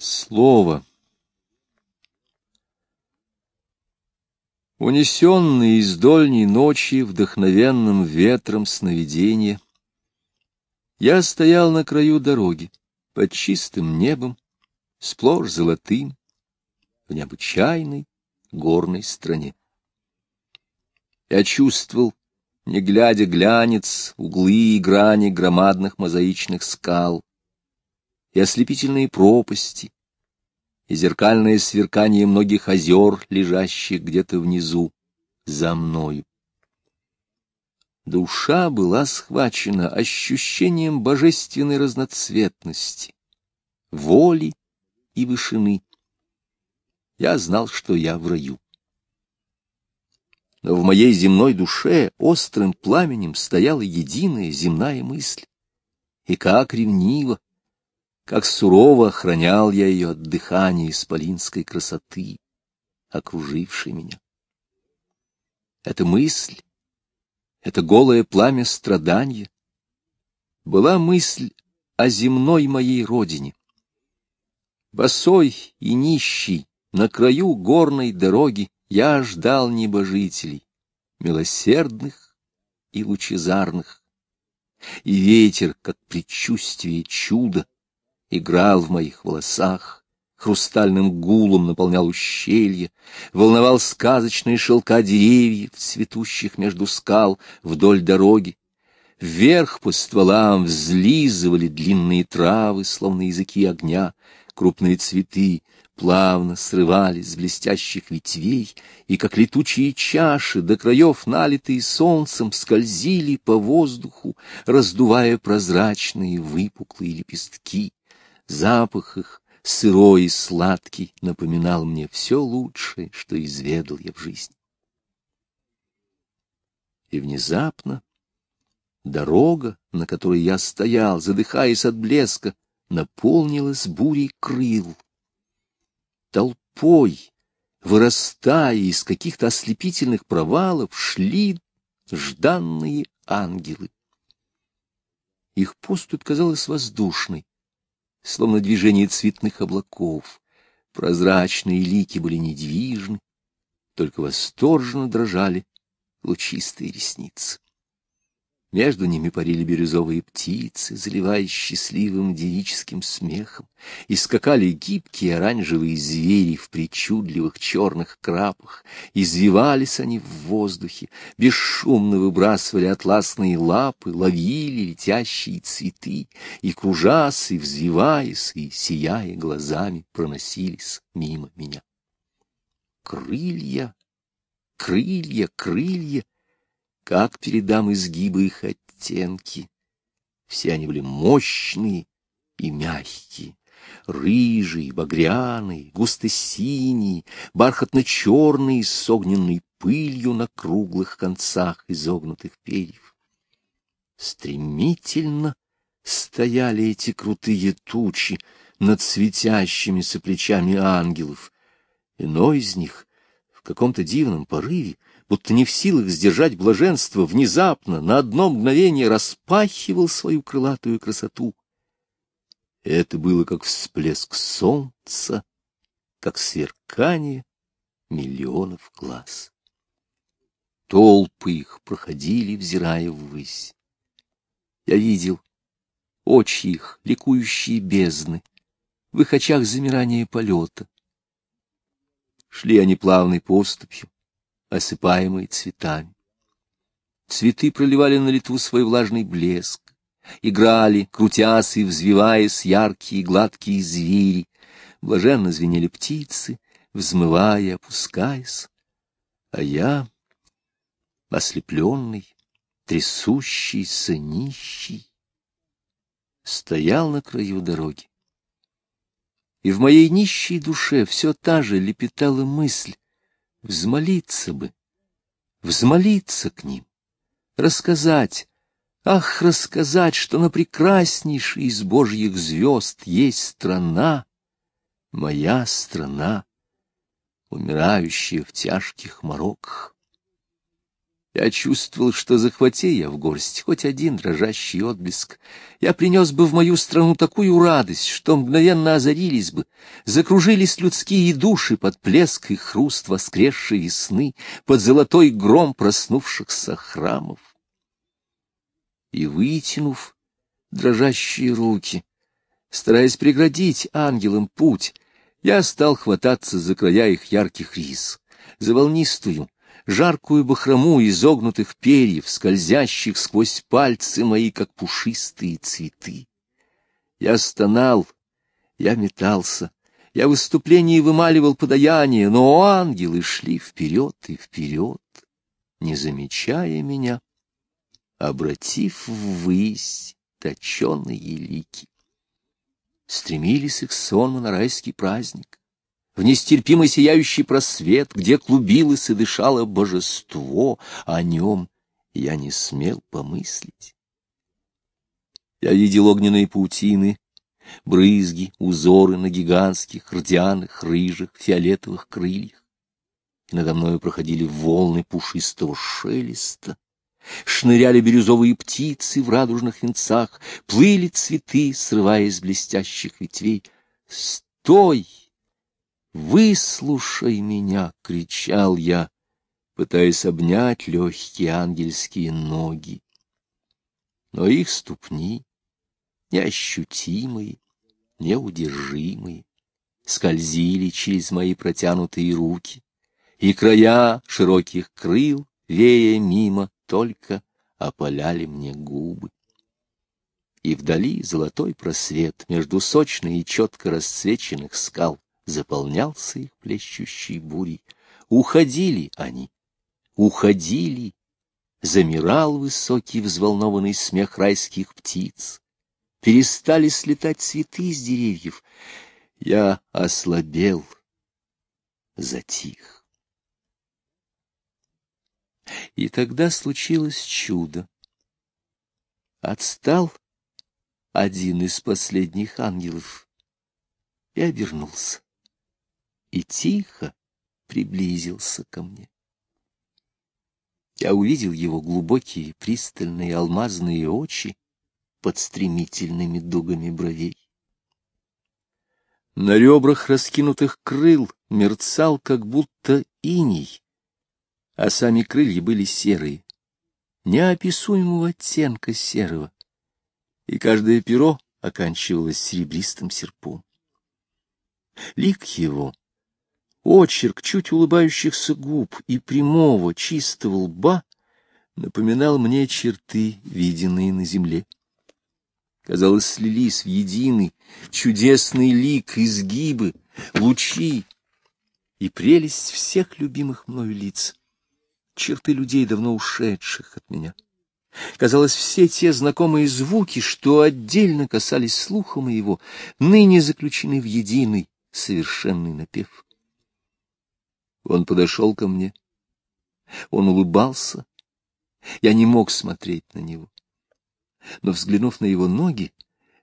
Слово. Унесенный из дольней ночи вдохновенным ветром сновидения, я стоял на краю дороги, под чистым небом, сплошь золотым, в необычайной горной стране. Я чувствовал, не глядя глянец, углы и грани громадных мозаичных скал, и ослепительные пропасти, и зеркальное сверкание многих озер, лежащих где-то внизу, за мною. Душа была схвачена ощущением божественной разноцветности, воли и вышины. Я знал, что я в раю. Но в моей земной душе острым пламенем стояла единая земная мысль. И как ревниво, как сурово охранял я ее от дыхания исполинской красоты, окружившей меня. Эта мысль, это голое пламя страдания, была мысль о земной моей родине. Босой и нищий на краю горной дороги я ждал небожителей, милосердных и лучезарных, и ветер, как предчувствие чуда, играл в моих волосах, хрустальным гулом наполнял ущелье, волновал сказочные шелка деревьев, цветущих между скал вдоль дороги. Вверх по стволам взлизывали длинные травы, словно языки огня, крупные цветы плавно срывались с блестящих ветвей, и, как летучие чаши, до краев налитые солнцем, скользили по воздуху, раздувая прозрачные выпуклые лепестки. Запах их, сырой и сладкий, напоминал мне все лучшее, что изведал я в жизни. И внезапно дорога, на которой я стоял, задыхаясь от блеска, наполнилась бурей крыл. Толпой, вырастая из каких-то ослепительных провалов, шли жданные ангелы. Их поступь казалась воздушной, словно движение цветных облаков. Прозрачные лики были недвижны, только восторженно дрожали лучистые ресницы. Между ними парили бирюзовые птицы, заливаясь счастливым девическим смехом, и скакали гибкие оранжевые звери в причудливых черных крапах. Извивались они в воздухе, бесшумно выбрасывали атласные лапы, ловили летящие цветы, и, кружась, и взвиваясь, и, сияя глазами, проносились мимо меня. Крылья, крылья, крылья! Как передам изгибы их оттенки? Все они были мощные и мягкие, рыжие, багряные, густо-синие, бархатно-черные, с огненной пылью на круглых концах изогнутых перьев. Стремительно стояли эти крутые тучи над светящимися плечами ангелов. Иной из них в каком-то дивном порыве будто не в силах сдержать блаженство, внезапно, на одно мгновение распахивал свою крылатую красоту. Это было как всплеск солнца, как сверкание миллионов глаз. Толпы их проходили, взирая ввысь. Я видел очи их, ликующие бездны, в их очах замирание полета. Шли они плавной поступью, осыпаемые цветами. Цветы проливали на лету свой влажный блеск, играли, крутясь и взвиваясь яркие гладкие звери, блаженно звенели птицы, взмывая, опускаясь. А я, ослепленный, трясущийся, нищий, стоял на краю дороги. И в моей нищей душе все та же лепетала мысль, взмолиться бы, взмолиться к ним, рассказать, ах, рассказать, что на прекраснейшей из божьих звезд есть страна, моя страна, умирающая в тяжких мороках. Я чувствовал, что захвати я в горсть хоть один дрожащий отблеск. Я принес бы в мою страну такую радость, что мгновенно озарились бы, закружились людские души под плеск и хруст воскресшей весны, под золотой гром проснувшихся храмов. И вытянув дрожащие руки, стараясь преградить ангелам путь, я стал хвататься за края их ярких рис, за волнистую, жаркую бахрому изогнутых перьев, скользящих сквозь пальцы мои, как пушистые цветы. Я стонал, я метался, я в выступлении вымаливал подаяние, но ангелы шли вперед и вперед, не замечая меня, обратив ввысь точеные лики. Стремились их сонмы на райский праздник, в нестерпимо сияющий просвет, где клубилось и дышало божество, о нем я не смел помыслить. Я видел огненные паутины, брызги, узоры на гигантских, рдяных, рыжих, фиолетовых крыльях. И надо мною проходили волны пушистого шелеста. Шныряли бирюзовые птицы в радужных венцах, плыли цветы, срываясь с блестящих ветвей. «Стой!» «Выслушай меня!» — кричал я, пытаясь обнять легкие ангельские ноги. Но их ступни, неощутимые, неудержимые, скользили через мои протянутые руки, и края широких крыл, вея мимо, только опаляли мне губы. И вдали золотой просвет между сочной и четко расцвеченных скал заполнялся их плещущей бурей. Уходили они, уходили, замирал высокий взволнованный смех райских птиц, перестали слетать цветы с деревьев. Я ослабел, затих. И тогда случилось чудо. Отстал один из последних ангелов и обернулся и тихо приблизился ко мне. Я увидел его глубокие, пристальные алмазные очи под стремительными дугами бровей. На ребрах раскинутых крыл мерцал, как будто иней, а сами крылья были серые, неописуемого оттенка серого, и каждое перо оканчивалось серебристым серпом. Лик его Очерк чуть улыбающихся губ и прямого, чистого лба напоминал мне черты, виденные на земле. Казалось, слились в единый, чудесный лик, изгибы, лучи и прелесть всех любимых мною лиц, черты людей, давно ушедших от меня. Казалось, все те знакомые звуки, что отдельно касались слуха моего, ныне заключены в единый, совершенный напев. Он подошел ко мне. Он улыбался. Я не мог смотреть на него. Но, взглянув на его ноги,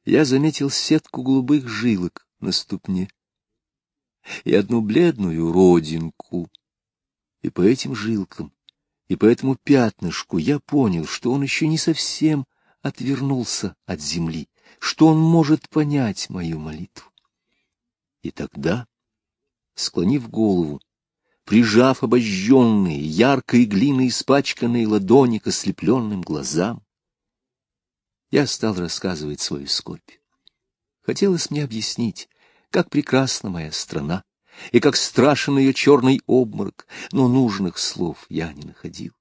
я заметил сетку голубых жилок на ступне и одну бледную родинку. И по этим жилкам, и по этому пятнышку я понял, что он еще не совсем отвернулся от земли, что он может понять мою молитву. И тогда, склонив голову, прижав обожженные, яркой глиной испачканные ладони к ослепленным глазам. Я стал рассказывать свою скорбь. Хотелось мне объяснить, как прекрасна моя страна, и как страшен ее черный обморок, но нужных слов я не находил.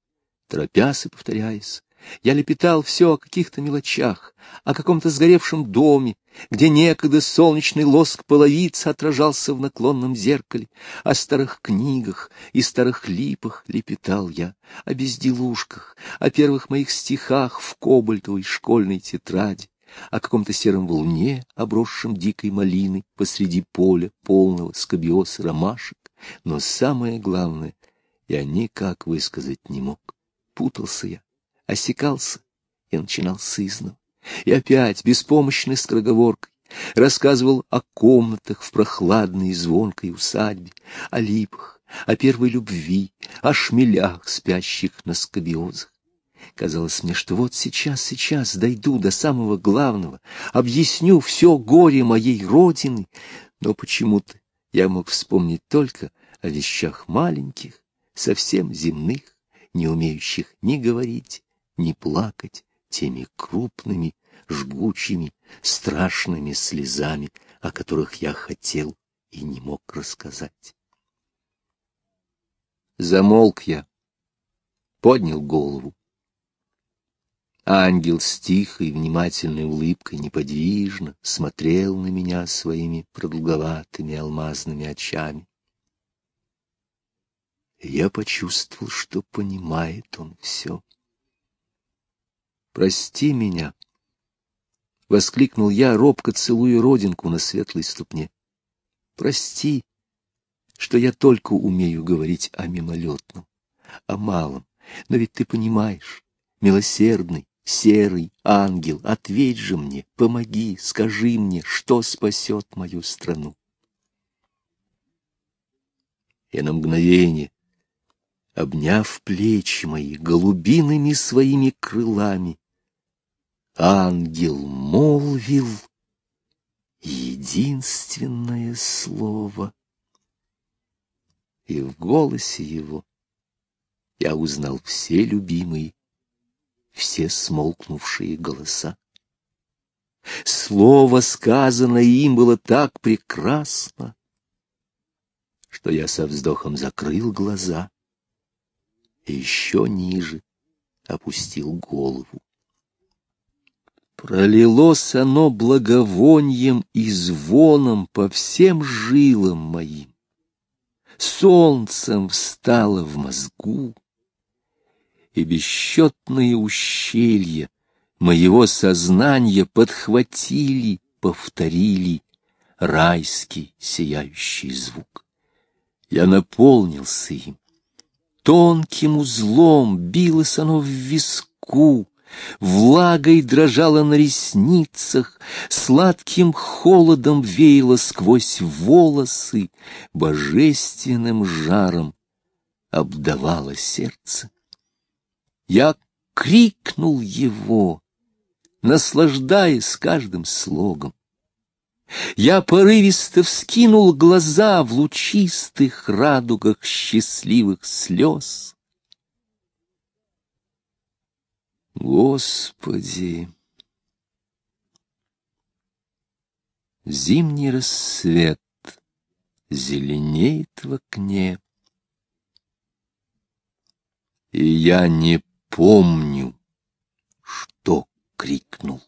Торопясь и повторяясь, я лепетал все о каких-то мелочах, о каком-то сгоревшем доме, где некогда солнечный лоск половицы отражался в наклонном зеркале, о старых книгах и старых липах лепетал я, о безделушках, о первых моих стихах в кобальтовой школьной тетради, о каком-то сером волне, обросшем дикой малиной посреди поля, полного скобиоса ромашек. Но самое главное я никак высказать не мог. Путался я, осекался и начинал сызнова. И опять, беспомощной скороговоркой, рассказывал о комнатах в прохладной и звонкой усадьбе, о липах, о первой любви, о шмелях, спящих на скобиозах. Казалось мне, что вот сейчас, сейчас дойду до самого главного, объясню все горе моей родины, но почему-то я мог вспомнить только о вещах маленьких, совсем земных, не умеющих ни говорить, ни плакать теми крупными, жгучими, страшными слезами, о которых я хотел и не мог рассказать. Замолк я, поднял голову. Ангел с тихой, внимательной улыбкой неподвижно смотрел на меня своими продолговатыми алмазными очами. Я почувствовал, что понимает он все. «Прости меня!» — воскликнул я, робко целуя родинку на светлой ступне. «Прости, что я только умею говорить о мимолетном, о малом, но ведь ты понимаешь, милосердный, Серый ангел, ответь же мне, помоги, скажи мне, что спасет мою страну. И на мгновение, обняв плечи мои голубиными своими крылами, ангел молвил единственное слово. И в голосе его я узнал все любимые все смолкнувшие голоса. Слово, сказанное им, было так прекрасно, что я со вздохом закрыл глаза и еще ниже опустил голову. Пролилось оно благовонием и звоном по всем жилам моим. Солнцем встало в мозгу, и бесчетные ущелья моего сознания подхватили, повторили райский сияющий звук. Я наполнился им. Тонким узлом билось оно в виску, Влагой дрожало на ресницах, Сладким холодом веяло сквозь волосы, Божественным жаром обдавало сердце. Я крикнул его, наслаждаясь каждым слогом. Я порывисто вскинул глаза в лучистых радугах счастливых слез. Господи! Зимний рассвет зеленеет в окне, И я не помню, что крикнул.